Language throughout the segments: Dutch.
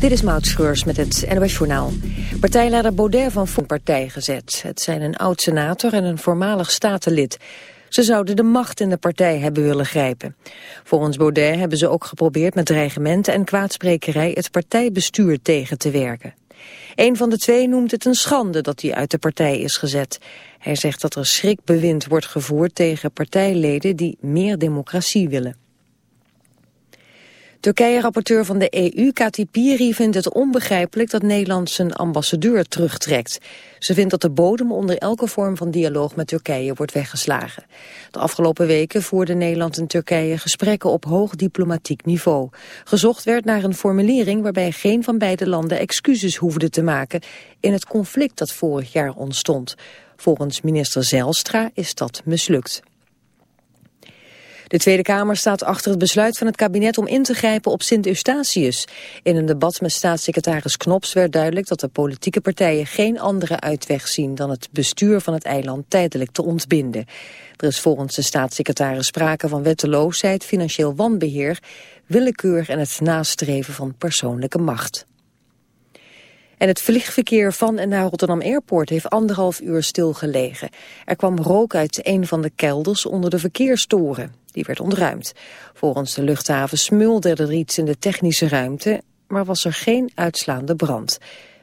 Dit is Maud Schreurs met het NOS Journaal. Partijleider Baudet van Fonds partij gezet. Het zijn een oud-senator en een voormalig statenlid. Ze zouden de macht in de partij hebben willen grijpen. Volgens Baudet hebben ze ook geprobeerd met dreigementen en kwaadsprekerij het partijbestuur tegen te werken. Een van de twee noemt het een schande dat hij uit de partij is gezet. Hij zegt dat er schrikbewind wordt gevoerd tegen partijleden die meer democratie willen. Turkije-rapporteur van de EU, Kati Piri, vindt het onbegrijpelijk dat Nederland zijn ambassadeur terugtrekt. Ze vindt dat de bodem onder elke vorm van dialoog met Turkije wordt weggeslagen. De afgelopen weken voerden Nederland en Turkije gesprekken op hoog diplomatiek niveau. Gezocht werd naar een formulering waarbij geen van beide landen excuses hoefde te maken in het conflict dat vorig jaar ontstond. Volgens minister Zelstra is dat mislukt. De Tweede Kamer staat achter het besluit van het kabinet om in te grijpen op Sint-Eustatius. In een debat met staatssecretaris Knops werd duidelijk dat de politieke partijen geen andere uitweg zien dan het bestuur van het eiland tijdelijk te ontbinden. Er is volgens de staatssecretaris sprake van wetteloosheid, financieel wanbeheer, willekeur en het nastreven van persoonlijke macht. En het vliegverkeer van en naar Rotterdam Airport heeft anderhalf uur stilgelegen. Er kwam rook uit een van de kelders onder de verkeerstoren. Die werd ontruimd. Volgens de luchthaven smulde er iets in de technische ruimte, maar was er geen uitslaande brand.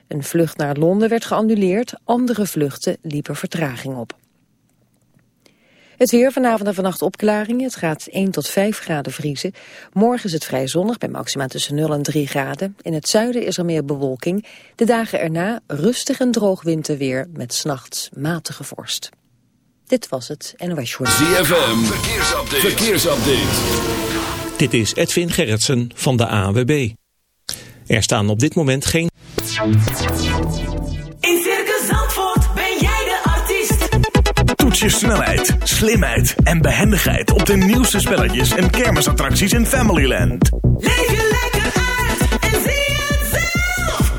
Een vlucht naar Londen werd geannuleerd, andere vluchten liepen vertraging op. Het weer vanavond en vannacht opklaringen. Het gaat 1 tot 5 graden vriezen. Morgen is het vrij zonnig bij maxima tussen 0 en 3 graden. In het zuiden is er meer bewolking. De dagen erna rustig en droog winterweer met s'nachts matige vorst. Dit was het NOS Journal. ZFM, verkeersupdate. verkeersupdate. Dit is Edwin Gerritsen van de AWB. Er staan op dit moment geen... In Circus Zandvoort ben jij de artiest. Toets je snelheid, slimheid en behendigheid op de nieuwste spelletjes en kermisattracties in Familyland. Leef je lekker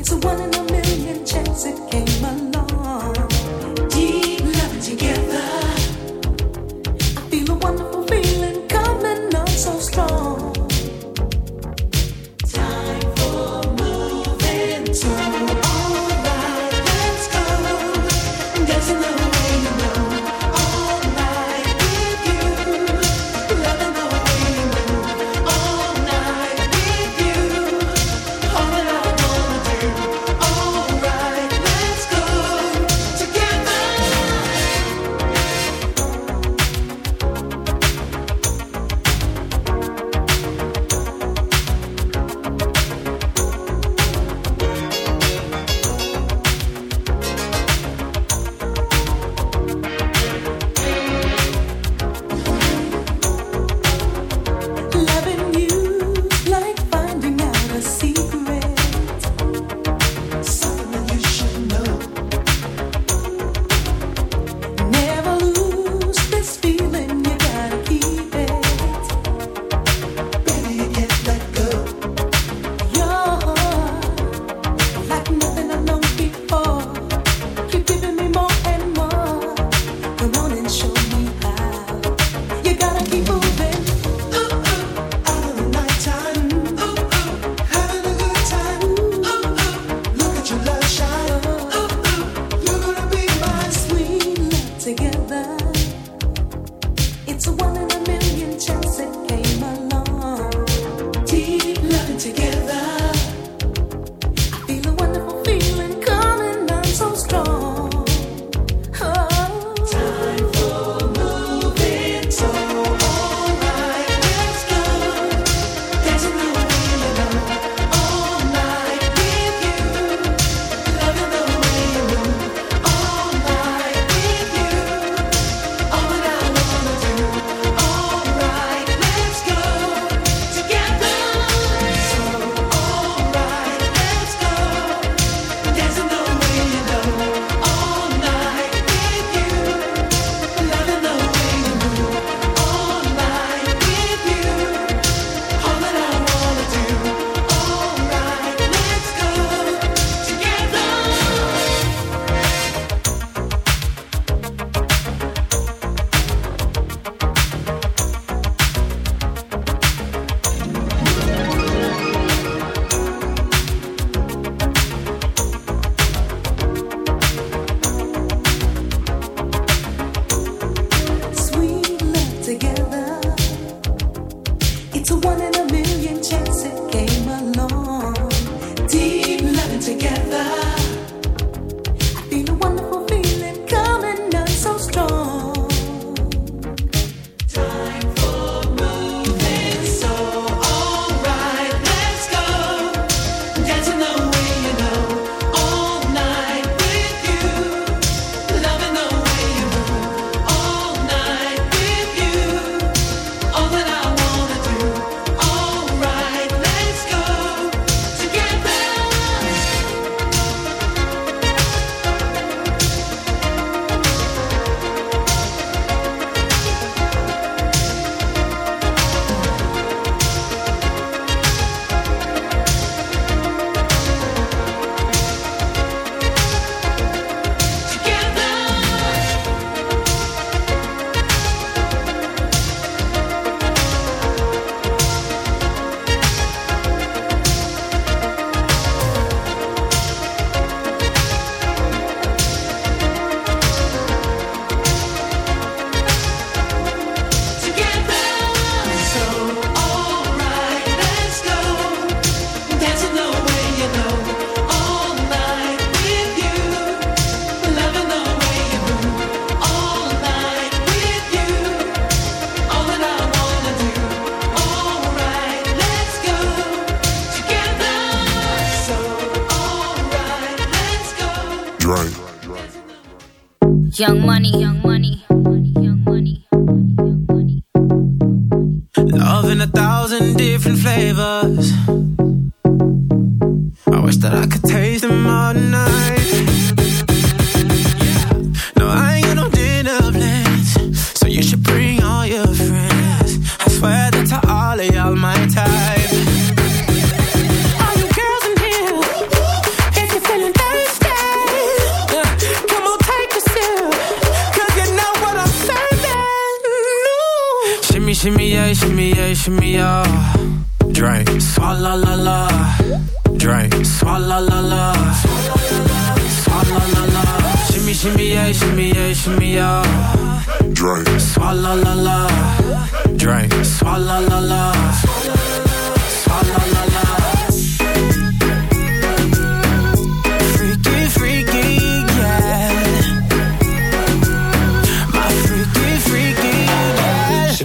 It's a one in a million chance it came alive.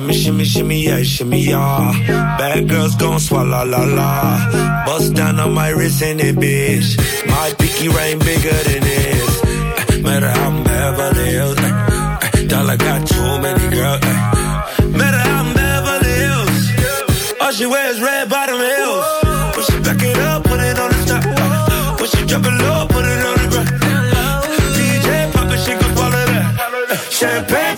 Shimmy, shimmy, shimmy, yeah, shimmy, yeah. Bad girls gon' swallow la la. Bust down on my wrist and it, bitch. My pinky ring bigger than this. Eh, Matter how I'm Beverly Hills. eh, eh, Dollar got too many girls. eh. Matter how I'm Beverly Hills. All she wears red bottom heels. When she back it up, put it on the top. eh. When she drop it low, put it on the ground. DJ pop it, she gon' swallow that. Champagne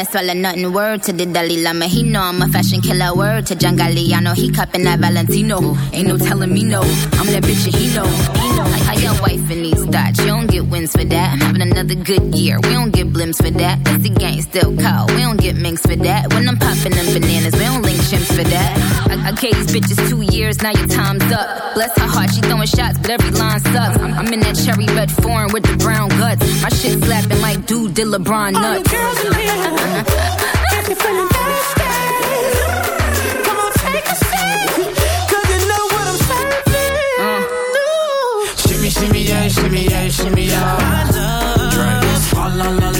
No swallow nothing. Word to the Dalai Lama, he know I'm a fashion killer. Word to John Galliano, he cupping that Valentino. Ain't no telling me no, I'm that bitch and he know. Like how your wife in these thoughts, you don't wins for that. I'm having another good year, we don't get blimps for that. That's the gang still call, we don't get minks for that. When I'm popping them bananas, we don't link chimps for that. I, I gave these bitches two years, now your time's up. Bless her heart, she throwing shots, but every line sucks. I'm, I'm in that cherry red foreign with the brown guts. My shit slapping like dude did LeBron nuts. If you're feeling thirsty, come on, take a sip, Shimmy, shimmy, yeah, shimmy, yeah, shimmy, yeah. Drink, swalla la la.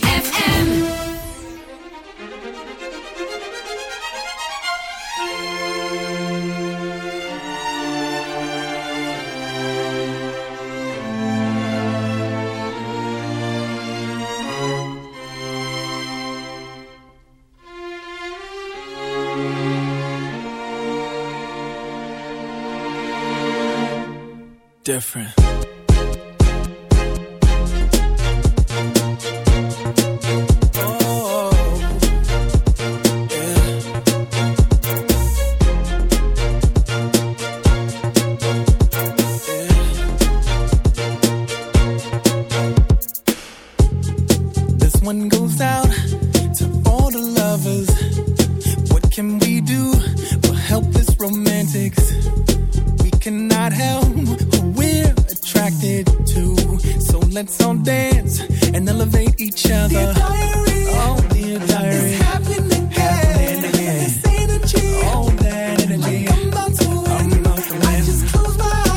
My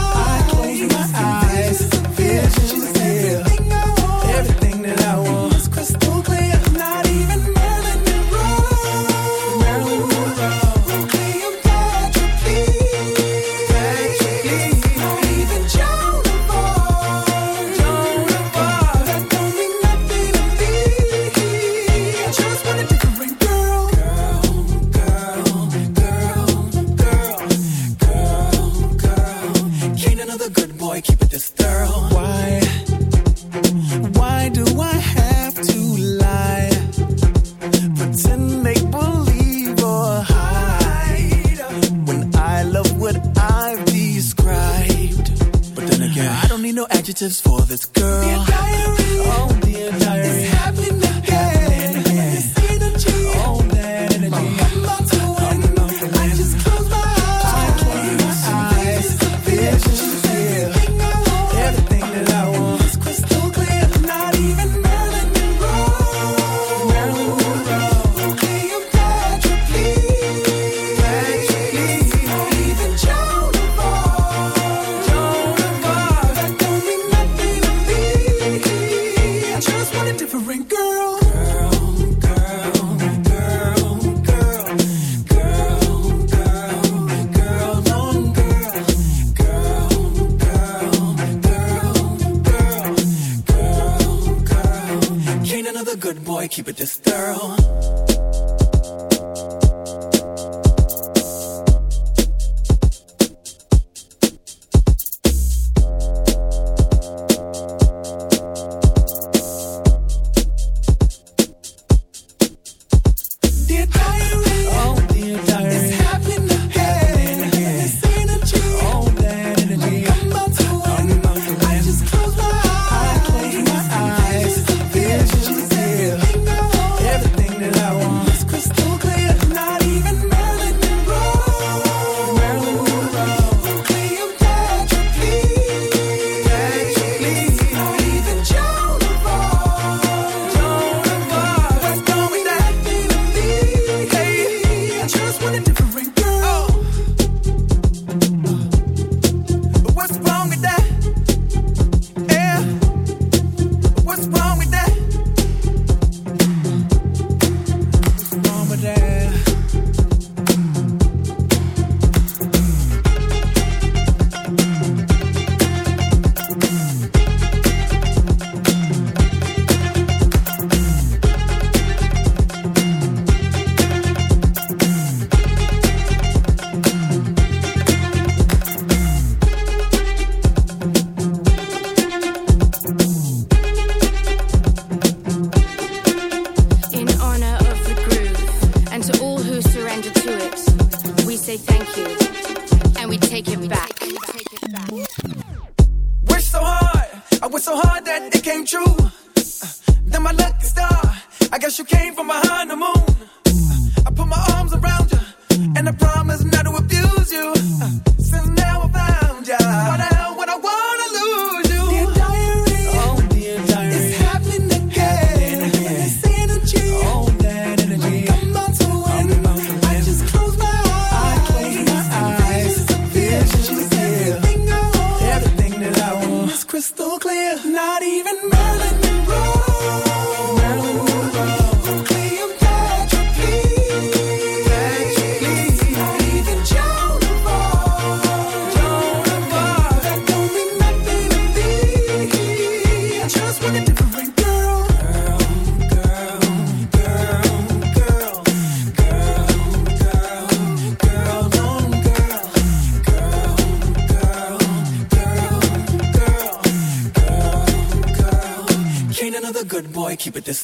keep it this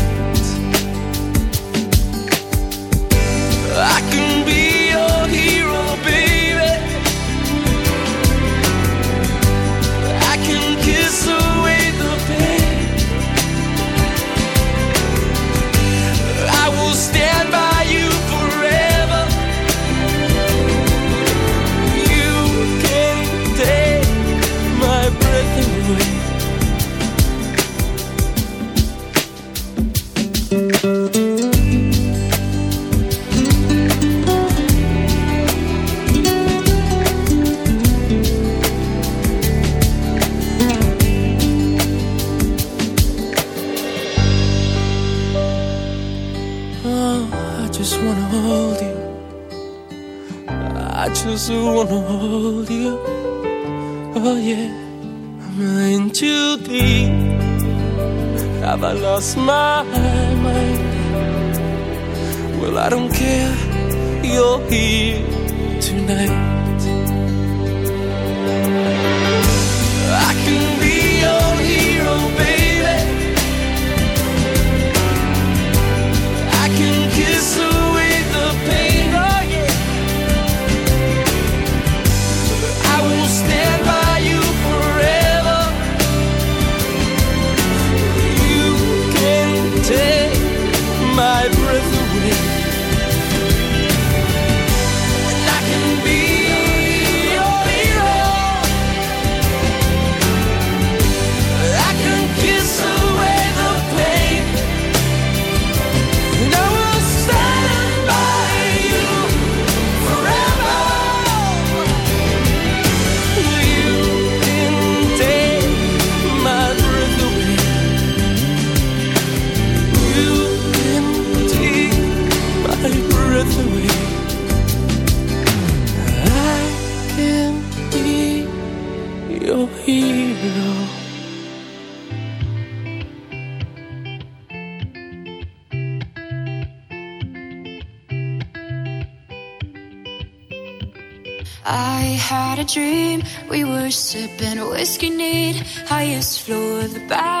Lost my highest floor the Bowery,